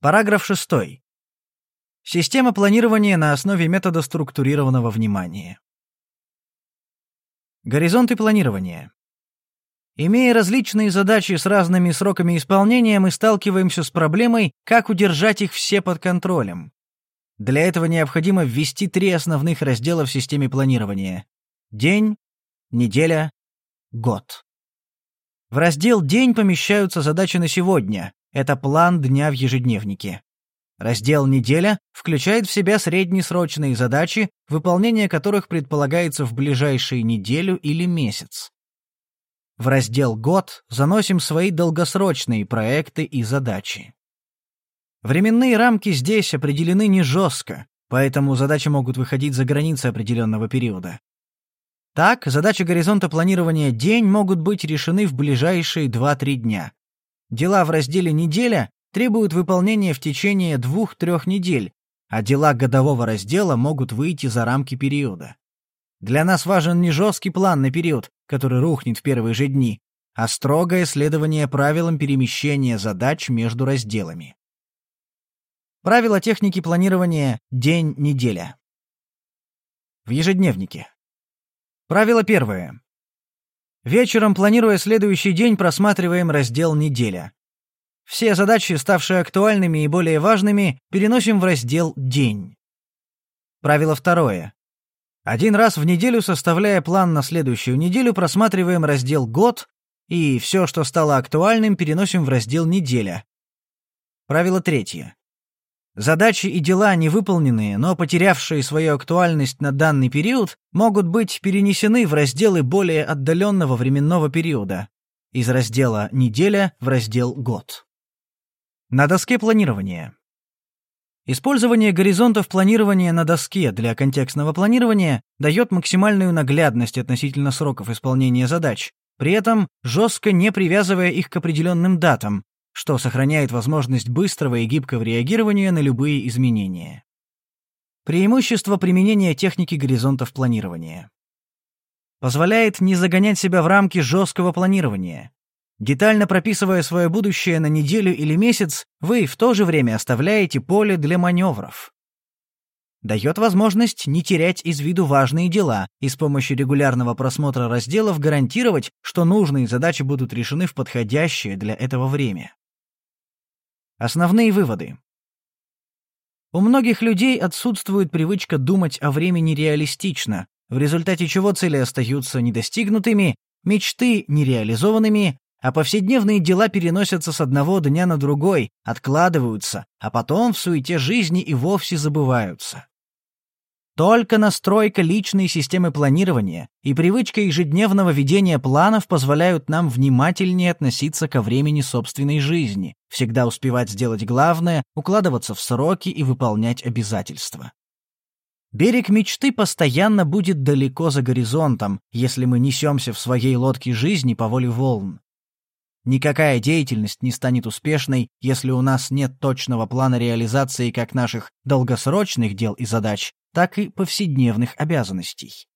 Параграф 6. Система планирования на основе метода структурированного внимания. Горизонты планирования. Имея различные задачи с разными сроками исполнения, мы сталкиваемся с проблемой, как удержать их все под контролем. Для этого необходимо ввести три основных раздела в системе планирования. День, неделя, год. В раздел «День» помещаются задачи на сегодня. Это план дня в ежедневнике. Раздел «Неделя» включает в себя среднесрочные задачи, выполнение которых предполагается в ближайшую неделю или месяц. В раздел «Год» заносим свои долгосрочные проекты и задачи. Временные рамки здесь определены не жестко, поэтому задачи могут выходить за границы определенного периода. Так, задачи горизонта планирования «День» могут быть решены в ближайшие 2-3 дня. Дела в разделе «Неделя» требуют выполнения в течение двух-трех недель, а дела годового раздела могут выйти за рамки периода. Для нас важен не жесткий план на период, который рухнет в первые же дни, а строгое следование правилам перемещения задач между разделами. Правила техники планирования день-неделя. В ежедневнике. Правило первое. Вечером, планируя следующий день, просматриваем раздел «Неделя». Все задачи, ставшие актуальными и более важными, переносим в раздел «День». Правило второе. Один раз в неделю, составляя план на следующую неделю, просматриваем раздел «Год» и все, что стало актуальным, переносим в раздел «Неделя». Правило третье. Задачи и дела, невыполненные, но потерявшие свою актуальность на данный период, могут быть перенесены в разделы более отдаленного временного периода, из раздела «Неделя» в раздел «Год». На доске планирования. Использование горизонтов планирования на доске для контекстного планирования дает максимальную наглядность относительно сроков исполнения задач, при этом жестко не привязывая их к определенным датам, что сохраняет возможность быстрого и гибкого реагирования на любые изменения. Преимущество применения техники горизонтов планирования. Позволяет не загонять себя в рамки жесткого планирования, Детально прописывая свое будущее на неделю или месяц, вы в то же время оставляете поле для маневров. Дает возможность не терять из виду важные дела и с помощью регулярного просмотра разделов гарантировать, что нужные задачи будут решены в подходящее для этого время. Основные выводы. У многих людей отсутствует привычка думать о времени реалистично, в результате чего цели остаются недостигнутыми, мечты нереализованными, а повседневные дела переносятся с одного дня на другой, откладываются, а потом в суете жизни и вовсе забываются. Только настройка личной системы планирования и привычка ежедневного ведения планов позволяют нам внимательнее относиться ко времени собственной жизни, всегда успевать сделать главное, укладываться в сроки и выполнять обязательства. Берег мечты постоянно будет далеко за горизонтом, если мы несемся в своей лодке жизни по воле волн. Никакая деятельность не станет успешной, если у нас нет точного плана реализации как наших долгосрочных дел и задач, так и повседневных обязанностей.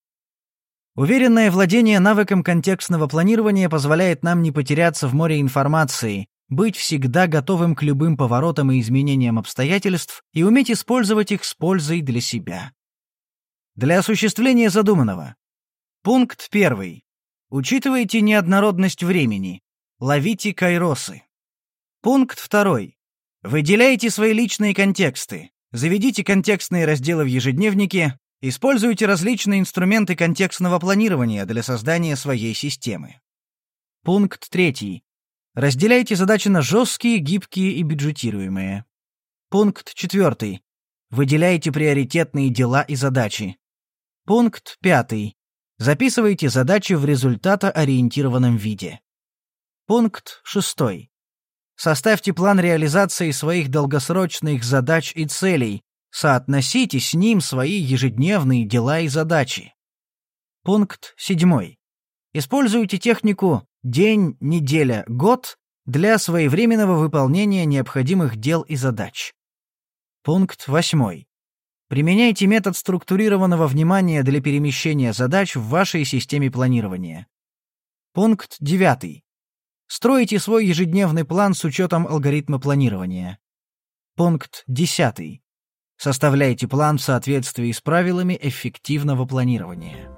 Уверенное владение навыком контекстного планирования позволяет нам не потеряться в море информации, быть всегда готовым к любым поворотам и изменениям обстоятельств и уметь использовать их с пользой для себя. Для осуществления задуманного. Пункт 1. Учитывайте неоднородность времени. Ловите кайросы. Пункт второй. Выделяйте свои личные контексты. Заведите контекстные разделы в ежедневнике. Используйте различные инструменты контекстного планирования для создания своей системы. Пункт третий. Разделяйте задачи на жесткие, гибкие и бюджетируемые. Пункт четвертый. Выделяйте приоритетные дела и задачи. Пункт пятый. Записывайте задачи в результатоориентированном виде. Пункт 6. Составьте план реализации своих долгосрочных задач и целей, соотносите с ним свои ежедневные дела и задачи. Пункт 7. Используйте технику «день, неделя, год» для своевременного выполнения необходимых дел и задач. Пункт 8. Применяйте метод структурированного внимания для перемещения задач в вашей системе планирования. Пункт 9. Строите свой ежедневный план с учетом алгоритма планирования. Пункт 10. Составляйте план в соответствии с правилами эффективного планирования.